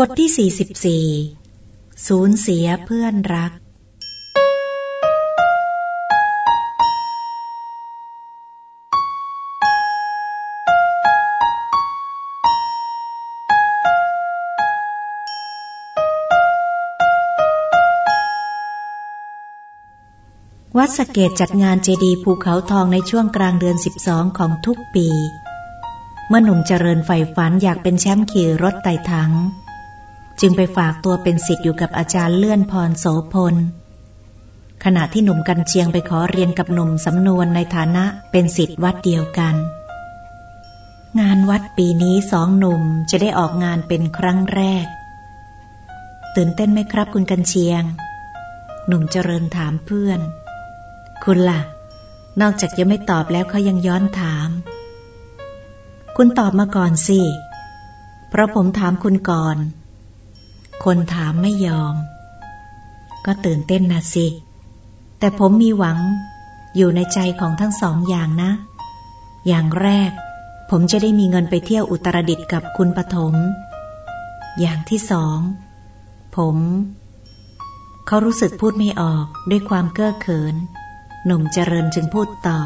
บทที่ 44 สูญเสียเพื่อนรัก วัดสเกตจัดงานเจดีภูเขาทองในช่วงกลางเดือน 12 ของทุกปี เมื่อหนุ่มเจริญใฝ่ฝันอยากเป็นแชมป์ขี่รถไต่ถัง จึงไปฝากตัวเป็นสิทธิ์อยู่กับอาจารย์เลื่อนพรโสพล ขณะที่หนุ่มกันเชียงไปขอเรียนกับหนุ่มสำนวนในฐานะเป็นสิทธิ์วัดเดียวกัน งานวัดปีนี้สองหนุ่มจะได้ออกงานเป็นครั้งแรก ตื่นเต้นไหมครับคุณกันเชียง หนุ่มเจริญถามเพื่อน คุณละ่ะ นอกจากจะไม่ตอบแล้วเขายังย้อนถาม คุณตอบมาก่อนสิ เพราะผมถามคุณก่อน คนถามไม่ยอม ก็ตื่นเต้นนะสิ แต่ผมมีหวังอยู่ในใจของทั้งสองอย่างนะ อย่างแรก ผมจะได้มีเงินไปเที่ยวอุตรดิตถ์กับคุณปฐม อย่างที่สอง ผม เขารู้สึกพูดไม่ออกด้วยความเก้อเขิน หนุ่มเจริญจึงพูดต่อ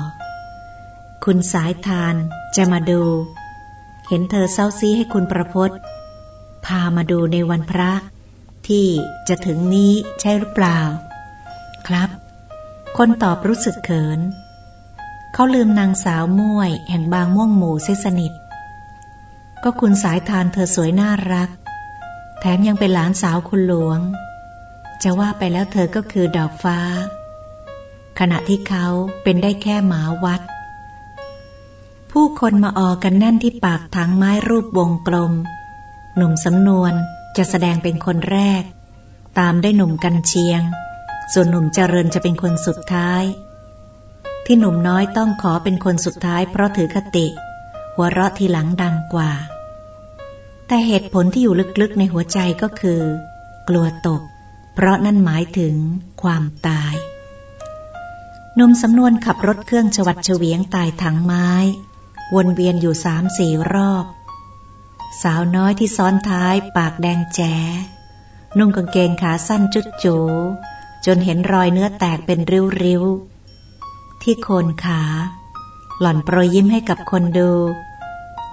คุณสายทานจะมาดู เห็นเธอเศร้าซีให้คุณประพศ พามาดูในวันพระ ที่จะถึงนี้ใช่หรือเปล่า ครับ คนตอบรู้สึกเขิน เขาลืมนางสาวม่วย แห่งบางม่วงหมู่เสสนิท ก็คุณสายทานเธอสวยน่ารัก แถมยังเป็นหลานสาวคุณหลวง จะว่าไปแล้วเธอก็คือดอกฟ้า ขณะที่เขาเป็นได้แค่หมาวัดผู้คนมาออกันแน่นที่ปากถังไม้รูปวงกลม หนุ่มสำนวนจะแสดงเป็นคนแรก ตามได้หนุ่มกันเชียง ส่วนหนุ่มเจริญจะเป็นคนสุดท้าย ที่หนุ่มน้อยต้องขอเป็นคนสุดท้ายเพราะถือคติ หัวเราะทีหลังดังกว่า แต่เหตุผลที่อยู่ลึกๆในหัวใจก็คือ กลัวตก เพราะนั่นหมายถึงความตายหนุ่มสำนวนขับรถเครื่องชวัดเฉวียงตายถังไม้ วนเวียนอยู่สามสี่รอบ สาวน้อยที่ซ้อนท้ายปากแดงแจ๋นุ่งกางเกงขาสั้นจุดจูจนเห็นรอยเนื้อแตกเป็นริ้วๆ ที่โคนขา หล่อนโปรยยิ้มให้กับคนดู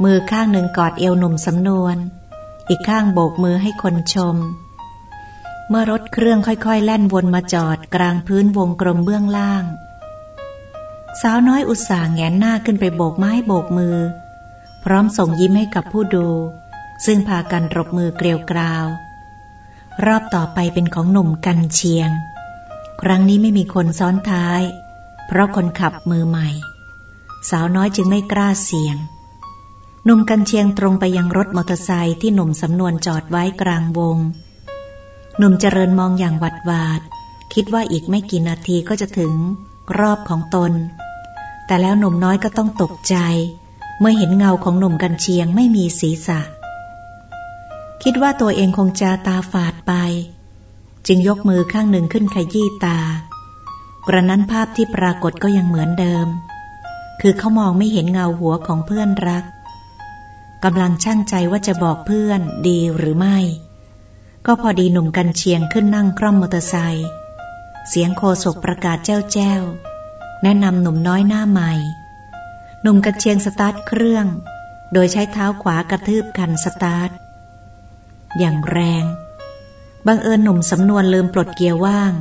มือข้างหนึ่งกอดเอวหนุ่มสำนวน อีกข้างโบกมือให้คนชม เมื่อรถเครื่องค่อยๆ แล่นวนมาจอดกลางพื้นวงกลมเบื้องล่าง สาวน้อยอุตส่าห์แงนหน้าขึ้นไปโบกไม้โบกมือ พร้อมส่งยิ้มให้กับผู้ดู ซึ่งพากันรบมือเกลียวกราว รอบต่อไปเป็นของหนุ่มกันเชียง ครั้งนี้ไม่มีคนซ้อนท้าย เพราะคนขับมือใหม่ สาวน้อยจึงไม่กล้าเสี่ยง หนุ่มกันเชียงตรงไปยังรถมอเตอร์ไซค์ที่หนุ่มสำนวนจอดไว้กลางวง หนุ่มเจริญมองอย่างหวัดวาด คิดว่าอีกไม่กี่นาทีก็จะถึงรอบของตน แต่แล้วหนุ่มน้อยก็ต้องตกใจเเมื่อเห็นเงาของหนุ่มกันเชียงไม่มีศีรษะ คิดว่าตัวเองคงจะตาฝาดไป จึงยกมือข้างหนึ่งขึ้นขยี้ตา กระนั้นภาพที่ปรากฏก็ยังเหมือนเดิม คือเขามองไม่เห็นเงาหัวของเพื่อนรักกำลังช่างใจว่าจะบอกเพื่อนดีหรือไม่ ก็พอดีหนุ่มกันเชียงขึ้นนั่งคร่อมมอเตอร์ไซค์เสียงโคศกประกาศแจ้วแจ้วแนะนำหนุ่มน้อยหน้าใหม่ หนุ่มกระเชียงสตาร์ทเครื่อง โดยใช้เท้าขวากระทืบคันสตาร์ท อย่างแรง บังเอิญหนุ่มสำนวนลืมปลดเกียร์ว่าง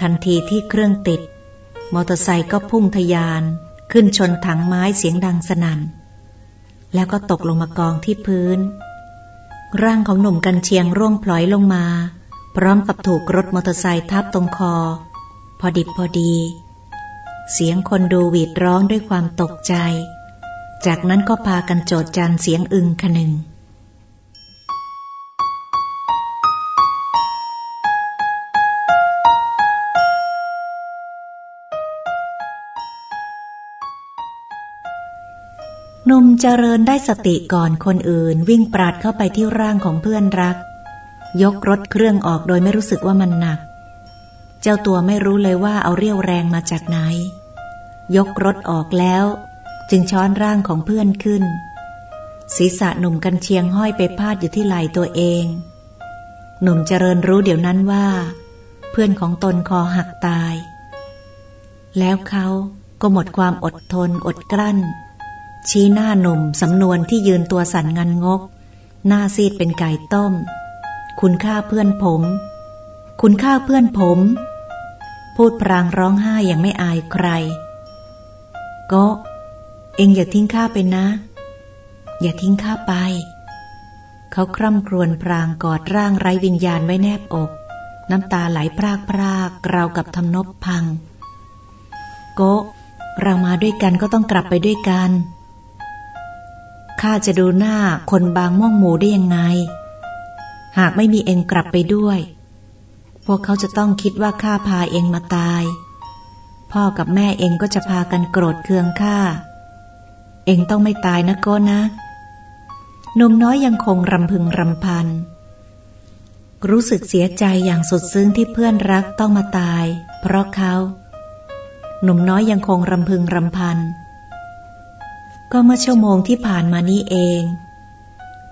ทันทีที่เครื่องติด มอเตอร์ไซค์ก็พุ่งทยาน ขึ้นชนถังไม้เสียงดังสนัน่น แล้วก็ตกลงมากองที่พื้น ร่างของหนุ่มกันเชียงร่วงพลอยลงมา พร้อมกับถูกรถมอเตอร์ไซค์ทับตรงคอ พอดิบพอดี เสียงคนดูหวีดร้องด้วยความตกใจ จากนั้นก็พากันโจดจันเสียงอึงคนึงหนุ่มเจริญได้สติก่อนคนอื่น วิ่งปราดเข้าไปที่ร่างของเพื่อนรัก ยกรถเครื่องออกโดยไม่รู้สึกว่ามันหนัก เจ้าตัวไม่รู้เลยว่าเอาเรี่ยวแรงมาจากไหน ยกรถออกแล้ว จึงช้อนร่างของเพื่อนขึ้น ศีรษะหนุ่มกันเชียงห้อยไปพาดอยู่ที่ไหล่ตัวเอง หนุ่มเจริญรู้เดี๋ยวนั้นว่า เพื่อนของตนคอหักตาย แล้วเขาก็หมดความอดทนอดกลั้น ชี้หน้าหนุ่มสำนวนที่ยืนตัวสั่นงันงก หน้าซีดเป็นไก่ต้ม คุณค่าเพื่อนผม คุณค่าเพื่อนผม พูดพรางร้องไห้อย่างไม่อายใคร ก็ เองอย่าทิ้งข้าไปนะ อย่าทิ้งข้าไป เขาคร่ำครวญพรางกอดร่างไร้วิญญาณไว้แนบอก น้ำตาไหลพรากพรากราวกับทำนบพัง โกเรามาด้วยกันก็ต้องกลับไปด้วยกันข้าจะดูหน้าคนบางม่วงหมูได้ยังไง หากไม่มีเองกลับไปด้วย พวกเขาจะต้องคิดว่าข้าพาเองมาตาย พ่อกับแม่เองก็จะพากันโกรธเคืองข้า เองต้องไม่ตายนะโก้นะหนุ่มน้อยยังคงรำพึงรำพัน รู้สึกเสียใจอย่างสุดซึ้งที่เพื่อนรักต้องมาตาย เพราะเขา หนุ่มน้อยยังคงรำพึงรำพัน ก็เมื่อชั่วโมงที่ผ่านมานี้เอง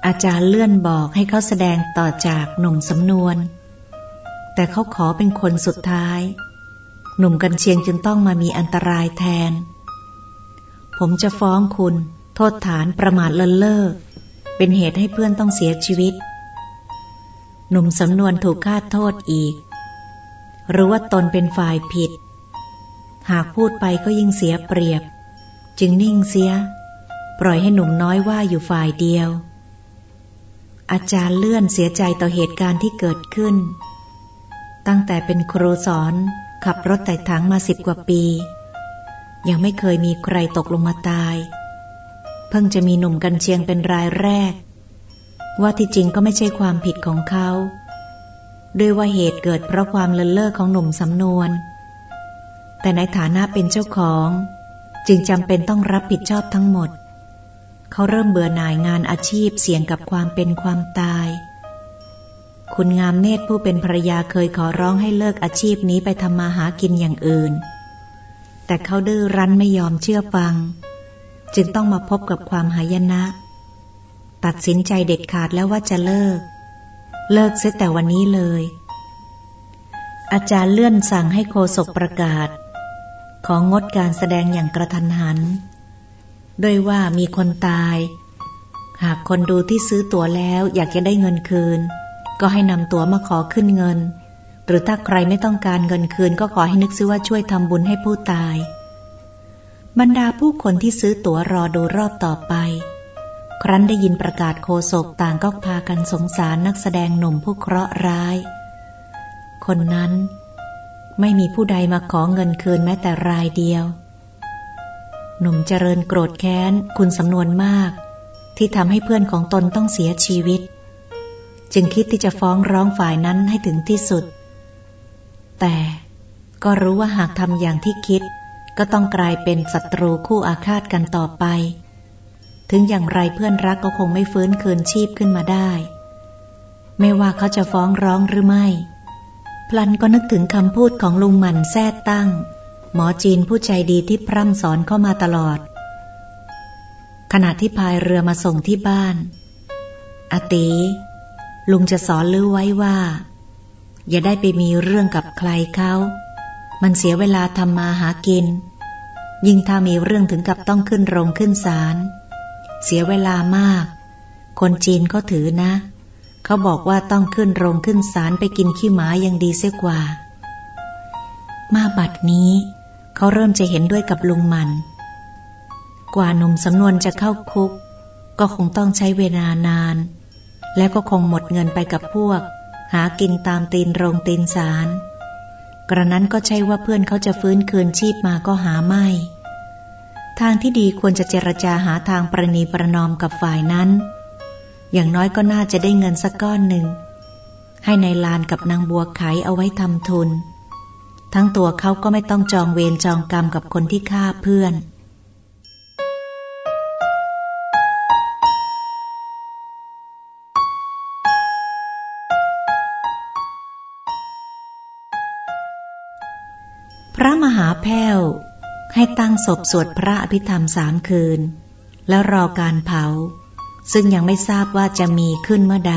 อาจารย์เลื่อนบอกให้เขาแสดงต่อจากหนุ่มสำนวน แต่เขาขอเป็นคนสุดท้าย หนุ่มกันเชียงจึงต้องมามีอันตรายแทน ผมจะฟ้องคุณ โทษฐานประมาทเลินเล่อเป็นเหตุให้เพื่อนต้องเสียชีวิต หนุ่มสำนวนถูกคาโทษอีก หรือว่าตนเป็นฝ่ายผิด หากพูดไปก็ยิ่งเสียเปรียบ จึงนิ่งเสีย ปล่อยให้หนุ่มน้อยว่าอยู่ฝ่ายเดียว อาจารย์เลื่อนเสียใจต่อเหตุการณ์ที่เกิดขึ้น ตั้งแต่เป็นครูสอน ขับรถไต่ถังมาสิบกว่าปี ยังไม่เคยมีใครตกลงมาตาย เพิ่งจะมีหนุ่มกันเชียงเป็นรายแรก ว่าที่จริงก็ไม่ใช่ความผิดของเขาด้วยว่าเหตุเกิดเพราะความเลินเล่อของหนุ่มสำนวน แต่ในฐานะเป็นเจ้าของ จึงจำเป็นต้องรับผิดชอบทั้งหมด เขาเริ่มเบื่อหน่ายงานอาชีพเสี่ยงกับความเป็นความตาย คุณงามเนตรผู้เป็นภรยาเคยขอร้องให้เลิกอาชีพนี้ไปทำมาหากินอย่างอื่น แต่เขาดื้อรั้นไม่ยอมเชื่อฟัง จึงต้องมาพบกับความหายนะ ตัดสินใจเด็ดขาดแล้วว่าจะเลิก เลิกเสียแต่วันนี้เลย อาจารย์เลื่อนสั่งให้โคศกประกาศ ของงดการแสดงอย่างกระทันหันโดยว่ามีคนตาย หากคนดูที่ซื้อตั๋วแล้วอยากจะได้เงินคืน ก็ให้นำตั๋วมาขอขึ้นเงิน หรือถ้าใครไม่ต้องการเงินคืนก็ขอให้นึกซื้อว่าช่วยทำบุญให้ผู้ตาย บรรดาผู้คนที่ซื้อตั๋วรอดูรอบต่อไป ครั้นได้ยินประกาศโคศกต่างก็พากันสงสารนักแสดงหนุ่มผู้เคราะห์ร้าย คนนั้นไม่มีผู้ใดมาขอเงินคืนแม้แต่รายเดียว หนุ่มเจริญโกรธแค้นคุณสำนวนมาก ที่ทำให้เพื่อนของตนต้องเสียชีวิต จึงคิดที่จะฟ้องร้องฝ่ายนั้นให้ถึงที่สุด แต่ก็รู้ว่าหากทำอย่างที่คิด ก็ต้องกลายเป็นศัตรูคู่อาฆาตกันต่อไป ถึงอย่างไรเพื่อนรักก็คงไม่ฟื้นคืนชีพขึ้นมาได้ ไม่ว่าเขาจะฟ้องร้องหรือไม่ พลันก็นึกถึงคำพูดของลุงหมันแท้ตั้ง หมอจีนผู้ใจดีที่พร่ำสอนเข้ามาตลอด ขณะที่พายเรือมาส่งที่บ้านอาตี ลุงจะสอนลือไว้ว่า อย่าได้ไปมีเรื่องกับใครเขามันเสียเวลาทำมาหากิน ยิ่งถ้ามีเรื่องถึงกับต้องขึ้นโรงขึ้นศาลเสียเวลามาก คนจีนก็ถือนะ เขาบอกว่าต้องขึ้นโรงขึ้นศาลไปกินขี้หมายังดีเสียกว่า มาบัดนี้ เขาเริ่มจะเห็นด้วยกับลุงมัน กว่าหนุ่มสำนวนจะเข้าคุก ก็คงต้องใช้เวลานาน และก็คงหมดเงินไปกับพวก หากินตามตีนโรงตีนศาลกระนั้นก็ใช่ว่าเพื่อนเขาจะฟื้นคืนชีพมาก็หาไม่ ทางที่ดีควรจะเจรจาหาทางประนีประนอมกับฝ่ายนั้น อย่างน้อยก็น่าจะได้เงินสักก้อนหนึ่ง ให้ในลานกับนางบัวไขเอาไว้ทำทุน ทั้งตัวเขาก็ไม่ต้องจองเวรจองกรรมกับคนที่ฆ่าเพื่อน ระมหาแพ้ว ให้ตั้งศพสวดพระอภิธรรมสามคืน แล้วรอการเผา ซึ่งยังไม่ทราบว่าจะมีขึ้นเมื่อใด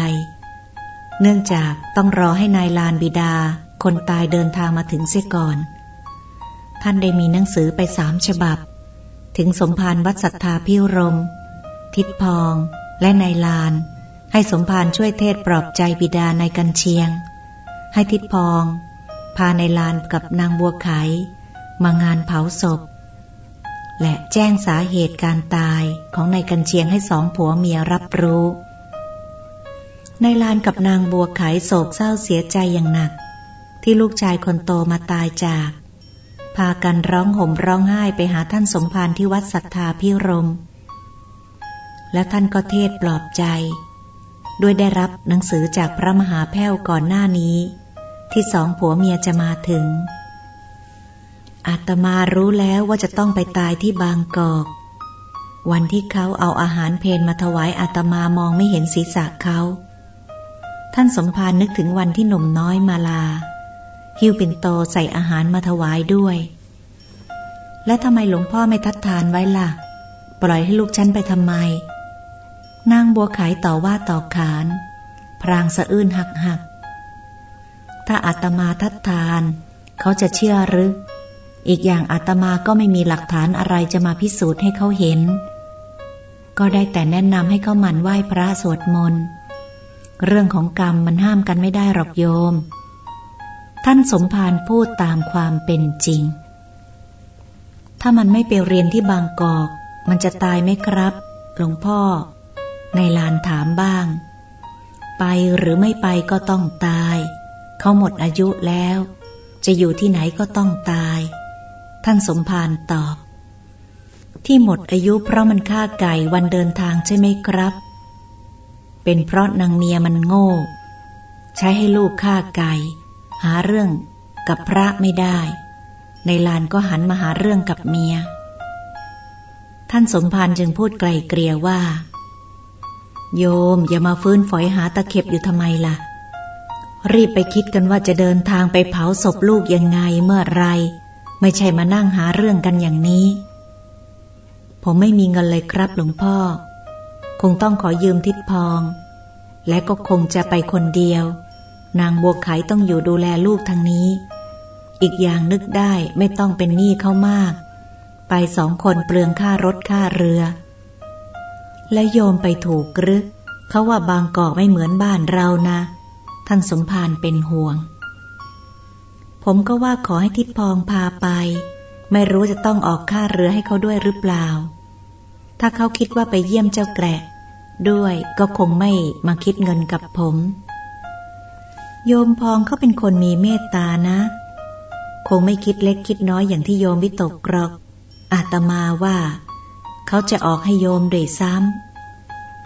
เนื่องจากต้องรอให้นายลานบิดา คนตายเดินทางมาถึงเสียก่อน ท่านได้มีหนังสือไปสามฉบับ ถึงสมภารวัดศรัทธาพิรม ทิดพองและนายลาน ให้สมภารช่วยเทศปลอบใจบิดาในกันเชียง ให้ทิดพอง พาในลานกับนางบัวไข มางานเผาศพ และแจ้งสาเหตุการตายของนายกันเชียงให้สองผัวเมียรับรู้นายลานกับนางบัวไขโศกเศร้าเสียใจอย่างหนัก ที่ลูกชายคนโตมาตายจาก พากันร้องห่มร้องไห้ไปหาท่านสมภารที่วัดศรัทธาพิรม และท่านก็เทศปลอบใจ ด้วยได้รับหนังสือจากพระมหาแพ้วก่อนหน้านี้ ที่สองผัวเมียจะมาถึง อาตมารู้แล้วว่าจะต้องไปตายที่บางกอก วันที่เขาเอาอาหารเพนมาถวายอาตมามองไม่เห็นศีรษะเขา ท่านสมภารนึกถึงวันที่หนุ่มน้อยมาลาฮิวปินโตใส่อาหารมาถวายด้วย และทำไมหลวงพ่อไม่ทัดทานไว้ล่ะ ปล่อยให้ลูกฉันไปทำไมนางบัวขายต่อว่าต่อขาน พรางสะอื้นหักหัก ถ้าอาตมาทัดทาน เขาจะเชื่อหรือ อีกอย่างอาตมาก็ไม่มีหลักฐานอะไรจะมาพิสูจน์ให้เขาเห็น ก็ได้แต่แนะนำให้เขาหมั่นไหว้พระสวดมนต์ เรื่องของกรรมมันห้ามกันไม่ได้หรอกโยม ท่านสมภารพูดตามความเป็นจริง ถ้ามันไม่ไปเรียนที่บางกอก มันจะตายไหมครับหลวงพ่อ ในลานถามบ้าง ไปหรือไม่ไปก็ต้องตาย เขาหมดอายุแล้ว จะอยู่ที่ไหนก็ต้องตาย ท่านสมภารตอบ ที่หมดอายุเพราะมันฆ่าไก่วันเดินทางใช่ไหมครับ เป็นเพราะนางเมียมันโง่ ใช้ให้ลูกฆ่าไก่ หาเรื่องกับพระไม่ได้ ในลานก็หันมาหาเรื่องกับเมีย ท่านสมภารจึงพูดไกลเกลียว่า โยมอย่ามาฟื้นฝอยหาตะเข็บอยู่ทำไมล่ะ รีบไปคิดกันว่าจะเดินทางไปเผาศพลูกยังไงเมื่อไร ไม่ใช่มานั่งหาเรื่องกันอย่างนี้ ผมไม่มีเงินเลยครับหลวงพ่อ คงต้องขอยืมทิดพอง และก็คงจะไปคนเดียว นางบัวไขต้องอยู่ดูแลลูกทางนี้ อีกอย่างนึกได้ไม่ต้องเป็นหนี้เขามาก ไปสองคนเปลืองค่ารถค่าเรือ และโยมไปถูกกรึเขาว่าบางกอกไม่เหมือนบ้านเรานะ ท่านสมภารเป็นห่วง ผมก็ว่าขอให้ทิดพองพาไป ไม่รู้จะต้องออกค่าเรือให้เขาด้วยหรือเปล่า ถ้าเขาคิดว่าไปเยี่ยมเจ้าแกะ ด้วยก็คงไม่มาคิดเงินกับผม โยมพองเขาเป็นคนมีเมตตานะ คงไม่คิดเล็กคิดน้อยอย่างที่โยมวิตกกรอกอาตมาว่า เขาจะออกให้โยมด้วยซ้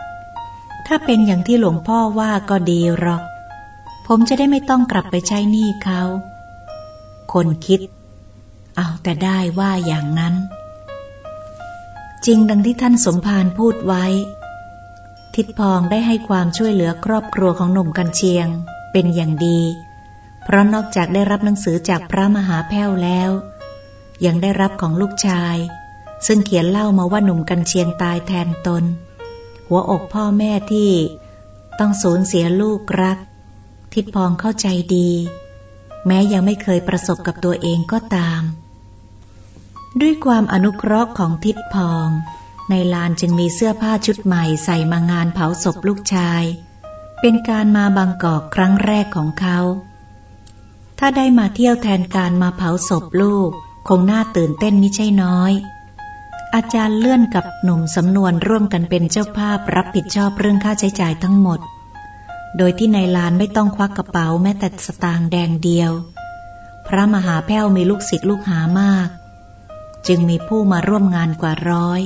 ำถ้าเป็นอย่างที่หลวงพ่อว่าก็ดีหรอก ผมจะได้ไม่ต้องกลับไปใช้หนี้เขา คนคิด เอาแต่ได้ว่าอย่างนั้น จริงดังที่ท่านสมภารพูดไว้ ทิดพองได้ให้ความช่วยเหลือครอบครัวของหนุ่มกันเชียงเป็นอย่างดี เพราะนอกจากได้รับหนังสือจากพระมหาแพ้วแล้ว ยังได้รับของลูกชาย ซึ่งเขียนเล่ามาว่าหนุ่มกันเชียงตายแทนตน หัวอกพ่อแม่ที่ต้องสูญเสียลูกรัก ทิดพองเข้าใจดี แม้ยังไม่เคยประสบกับตัวเองก็ตาม ด้วยความอนุเคราะห์ของทิดพอง ในลานจึงมีเสื้อผ้าชุดใหม่ใส่มางานเผาศพลูกชาย เป็นการมาบางกอกครั้งแรกของเขา ถ้าได้มาเที่ยวแทนการมาเผาศพลูก คงน่าตื่นเต้นไม่ใช่น้อยอาจารย์เลื่อนกับหนุ่มสำนวนร่วมกันเป็นเจ้าภาพรับผิดชอบเรื่องค่าใช้จ่ายทั้งหมด โดยที่ในลานไม่ต้องควักกระเป๋าแม้แต่สตางค์แดงเดียว พระมหาแพ้วมีลูกศิษย์ลูกหามาก จึงมีผู้มาร่วมงานกว่าร้อย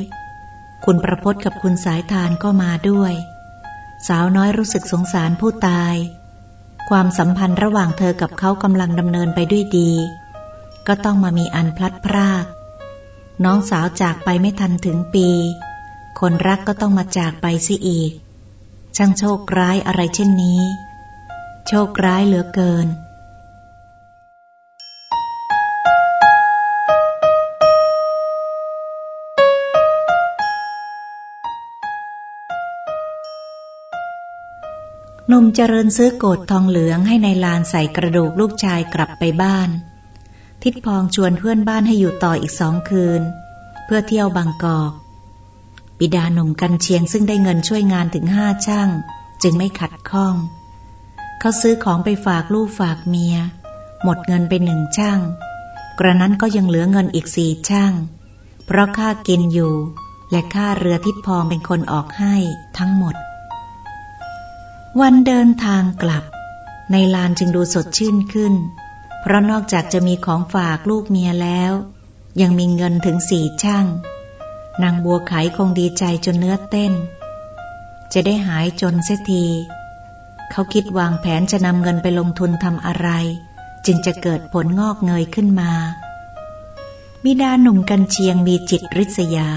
คุณประพศกับคุณสายทานก็มาด้วย สาวน้อยรู้สึกสงสารผู้ตาย ความสัมพันธ์ระหว่างเธอกับเขากำลังดำเนินไปด้วยดี ก็ต้องมามีอันพลัดพราก น้องสาวจากไปไม่ทันถึงปี คนรักก็ต้องมาจากไปสิอีก ช่างโชคร้ายอะไรเช่นนี้ โชคร้ายเหลือเกิน นมเจริญซื้อโกดทองเหลืองให้ในลานใส่กระดูกลูกชายกลับไปบ้าน ทิดพองชวนเพื่อนบ้านให้อยู่ต่ออีกสองคืน เพื่อเที่ยวบางกอก บิดาหนุ่มกันเชียงซึ่งได้เงินช่วยงานถึงห้าช่าง จึงไม่ขัดข้อง เขาซื้อของไปฝากลูกฝากเมีย หมดเงินไปหนึ่งช่าง กระนั้นก็ยังเหลือเงินอีกสี่ช่าง เพราะค่ากินอยู่ และค่าเรือทิดพองเป็นคนออกให้ทั้งหมด วันเดินทางกลับ ในลานจึงดูสดชื่นขึ้น เพราะนอกจากจะมีของฝากลูกเมียแล้ว ยังมีเงินถึงสี่ช่าง นางบัวไขคงดีใจจนเนื้อเต้น จะได้หายจนเสียที เขาคิดวางแผนจะนำเงินไปลงทุนทำอะไร จึงจะเกิดผลงอกเงยขึ้นมา บิดาหนุ่มกันเชียงมีจิตริษยา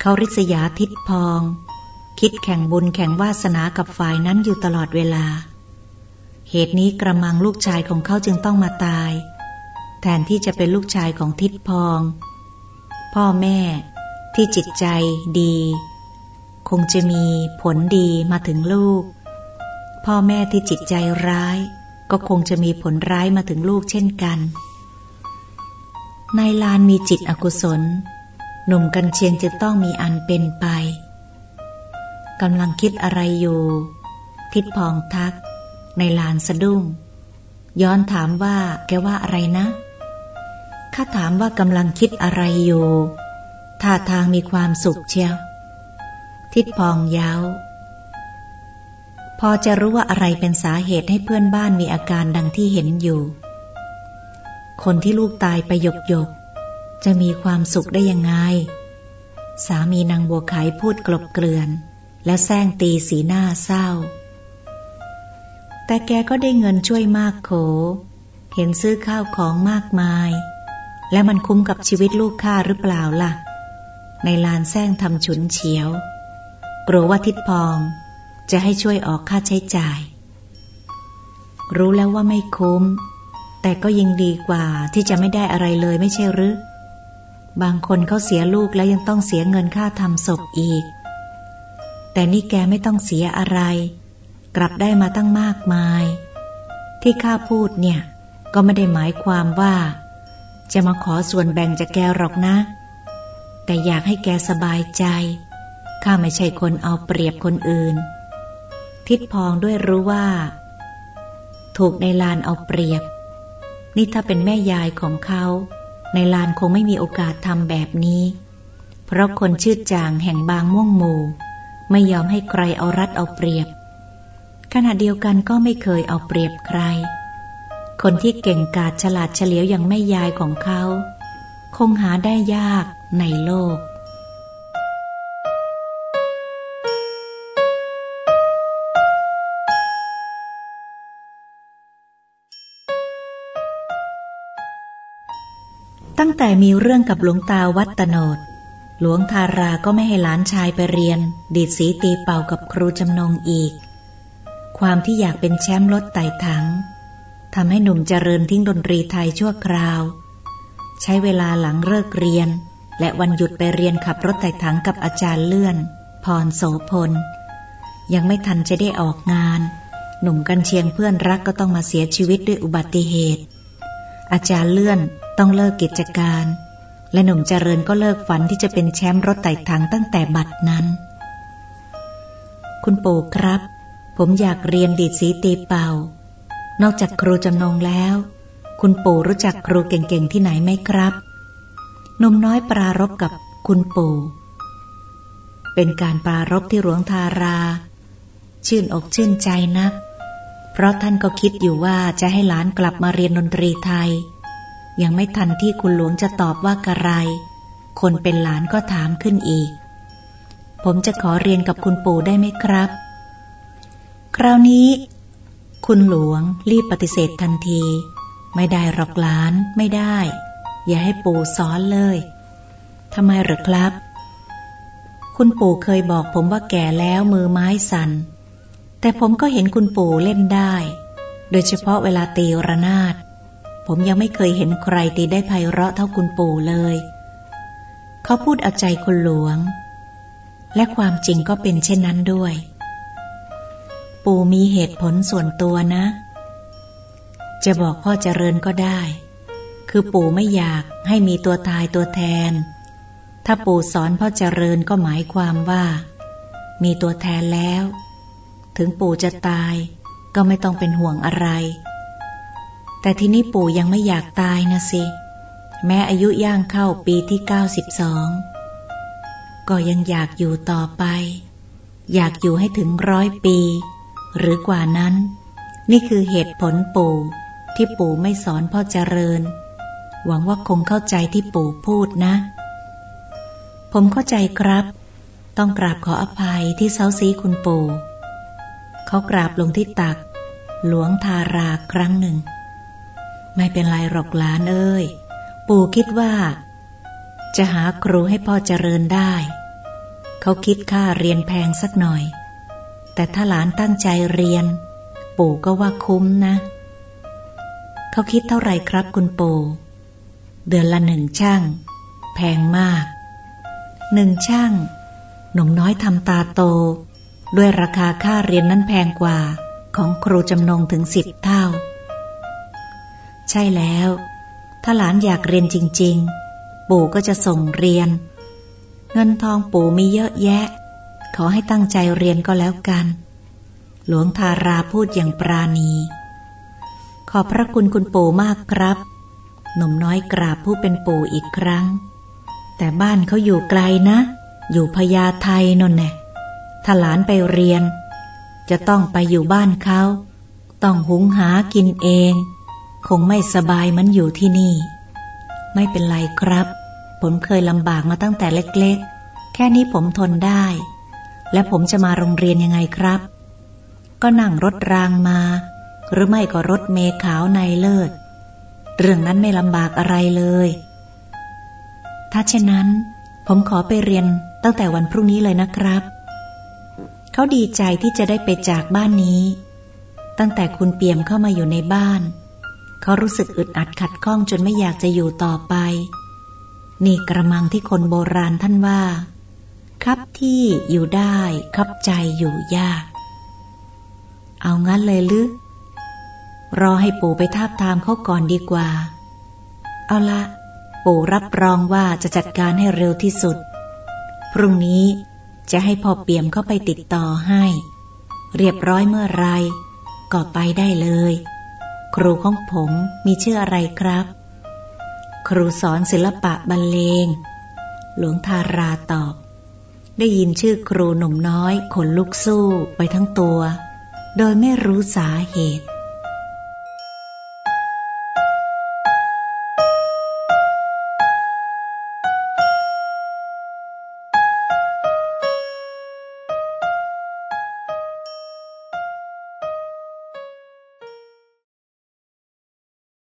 เขาริษยาทิดพอง คิดแข่งบุญแข่งวาสนากับฝ่ายนั้นอยู่ตลอดเวลา เหตุนี้กระมังลูกชายของเขาจึงต้องมาตาย แทนที่จะเป็นลูกชายของทิดพองพ่อแม่ ที่จิตใจดี คงจะมีผลดีมาถึงลูก พ่อแม่ที่จิตใจร้าย ก็คงจะมีผลร้ายมาถึงลูกเช่นกันนายลานมีจิตอกุศล หนุ่มกันเชียงจึงต้องมีอันเป็นไปกำลังคิดอะไรอยู่ ทิดพองทัก ในลานสะดุ้ง ย้อนถามว่าแกว่าอะไรนะ ข้าถามว่ากำลังคิดอะไรอยู่ ท่าทางมีความสุขเชียว ทิดพองเย้าพอจะรู้ว่าอะไรเป็นสาเหตุให้เพื่อนบ้านมีอาการดังที่เห็นอยู่ คนที่ลูกตายไปหยกหยกจะมีความสุขได้ยังไง สามีนางบัวไขพูดกลบเกลื่อน และแซงตีสีหน้าเศร้า แต่แกก็ได้เงินช่วยมากโข เห็นซื้อข้าวของมากมาย และมันคุ้มกับชีวิตลูกข้าหรือเปล่าล่ะ ในลานแซงทำฉุนเฉียว กลัวว่าทิดพองจะให้ช่วยออกค่าใช้จ่าย รู้แล้วว่าไม่คุ้ม แต่ก็ยิ่งดีกว่าที่จะไม่ได้อะไรเลยไม่ใช่หรือบางคนเขาเสียลูกแล้วยังต้องเสียเงินค่าทำศพอีก แต่นี่แกไม่ต้องเสียอะไร กลับได้มาตั้งมากมาย ที่ข้าพูดเนี่ย ก็ไม่ได้หมายความว่า จะมาขอส่วนแบ่งจากแกหรอกนะ แต่อยากให้แกสบายใจ ข้าไม่ใช่คนเอาเปรียบคนอื่น ทิดพองด้วยรู้ว่า ถูกในลานเอาเปรียบ นี่ถ้าเป็นแม่ยายของเขา ในลานคงไม่มีโอกาสทำแบบนี้ เพราะคนชื่อจางแห่งบางม่วงหมู่ไม่ยอมให้ใครเอารัดเอาเปรียบ ขณะเดียวกันก็ไม่เคยเอาเปรียบใคร คนที่เก่งกาจฉลาดเฉลียวอย่างไม่ยายของเขา คงหาได้ยาก ในโลก ตั้งแต่มีเรื่องกับหลวงตาวัดตโนดหลวงทาราก็ไม่ให้หลานชายไปเรียน ดีดสีตีเป่ากับครูจำนงอีก ความที่อยากเป็นแชมป์รถไต่ถังทำให้หนุ่มเจริญทิ้งดนตรีไทยชั่วคราว ใช้เวลาหลังเลิกเรียน และวันหยุดไปเรียนขับรถไต่ถังกับอาจารย์เลื่อน พรโสพล ยังไม่ทันจะได้ออกงาน หนุ่มกันเชียงเพื่อนรักก็ต้องมาเสียชีวิตด้วยอุบัติเหตุ อาจารย์เลื่อนต้องเลิกกิจการ และหนุ่มเจริญก็เลิกฝันที่จะเป็นแชมป์รถไต่ถังตั้งแต่บัดนั้น คุณปู่ครับ ผมอยากเรียนดีดสีตีเป่า นอกจากครูจำนงแล้ว คุณปู่รู้จักครูเก่งๆที่ไหนไหมครับ นมน้อยปรารบกับคุณปู่ เป็นการปรารบที่หลวงทารา ชื่นอกชื่นใจนัก เพราะท่านก็คิดอยู่ว่าจะให้หลานกลับมาเรียนดนตรีไทย ยังไม่ทันที่คุณหลวงจะตอบว่ากระไร คนเป็นหลานก็ถามขึ้นอีก ผมจะขอเรียนกับคุณปู่ได้ไหมครับ คราวนี้ คุณหลวงรีบปฏิเสธทันที ไม่ได้หรอกหลานไม่ได้ อย่าให้ปู่สอนเลยทำไมหรือครับ คุณปู่เคยบอกผมว่าแก่แล้วมือไม้สัน่น แต่ผมก็เห็นคุณปู่เล่นได้ โดยเฉพาะเวลาตีระนาด ผมยังไม่เคยเห็นใครตีได้ไพเราะเท่าคุณปู่เลย เขาพูดเอาใจคุณหลวง และความจริงก็เป็นเช่นนั้นด้วยปปู่มีเหตุผลส่วนตัวนะ จะบอกพ่อเจริญก็ได้ คือปู่ไม่อยากให้มีตัวตายตัวแทน ถ้าปู่สอนพ่อเจริญก็หมายความว่า มีตัวแทนแล้ว ถึงปู่จะตายก็ไม่ต้องเป็นห่วงอะไร แต่ทีนี้ปู่ยังไม่อยากตายนะสิ แม้อายุย่างเข้าปีที่92ก็ยังอยากอยู่ต่อไป อยากอยู่ให้ถึงร้อยปี หรือกว่านั้น นี่คือเหตุผลปู่ที่ปู่ไม่สอนพ่อเจริญ หวังว่าคงเข้าใจที่ปู่พูดนะ ผมเข้าใจครับ ต้องกราบขออภัยที่เซาซีคุณปู่ เขากราบลงที่ตัก หลวงทาราครั้งหนึ่ง ไม่เป็นไรหรอกหลานเอ้ย ปู่คิดว่า จะหาครูให้พ่อเจริญได้ เขาคิดค่าเรียนแพงสักหน่อย แต่ถ้าหลานตั้งใจเรียน ปู่ก็ว่าคุ้มนะเขาคิดเท่าไหร่ครับคุณปู่ เดือนละหนึ่งช่าง แพงมาก หนึ่งช่าง หนุ่มน้อยทำตาโต ด้วยราคาค่าเรียนนั้นแพงกว่าของครูจำนงถึงสิบเท่า ใช่แล้ว ถ้าหลานอยากเรียนจริง ๆ ปู่ก็จะส่งเรียน เงินทองปู่มีเยอะแยะ ขอให้ตั้งใจเรียนก็แล้วกัน หลวงทาราพูดอย่างปราณี ขอบพระคุณคุณปู่มากครับ หนุ่มน้อยกราบผู้เป็นปู่อีกครั้ง แต่บ้านเขาอยู่ไกลนะ อยู่พญาไทนนแน่ถ้าหลานไปเรียน จะต้องไปอยู่บ้านเขา ต้องหุงหากินเอง คงไม่สบายมันอยู่ที่นี่ ไม่เป็นไรครับ ผมเคยลำบากมาตั้งแต่เล็กๆ แค่นี้ผมทนได้ และผมจะมาโรงเรียนยังไงครับ ก็นั่งรถรางมา หรือไม่ก็รถเมขาวในเลิศ เรื่องนั้นไม่ลำบากอะไรเลย ถ้าเช่นนั้น ผมขอไปเรียนตั้งแต่วันพรุ่งนี้เลยนะครับ เขาดีใจที่จะได้ไปจากบ้านนี้ ตั้งแต่คุณเปี่ยมเข้ามาอยู่ในบ้าน เขารู้สึกอึดอัดขัดข้องจนไม่อยากจะอยู่ต่อไป นี่กระมังที่คนโบราณท่านว่า ครับที่อยู่ได้ ครับใจอยู่ยาก เอางั้นเลยหรือ รอให้ปู่ไปทาบทามเขาก่อนดีกว่า เอาละ ปู่รับรองว่าจะจัดการให้เร็วที่สุด พรุ่งนี้จะให้พ่อเปี่ยมเข้าไปติดต่อให้ เรียบร้อยเมื่อไร ก็ไปได้เลย ครูของผมมีชื่ออะไรครับ ครูสอนศิลปะบรรเลง หลวงทาราตอบ ได้ยินชื่อครูหนุ่มน้อยขนลุกสู้ไปทั้งตัว โดยไม่รู้สาเหตุ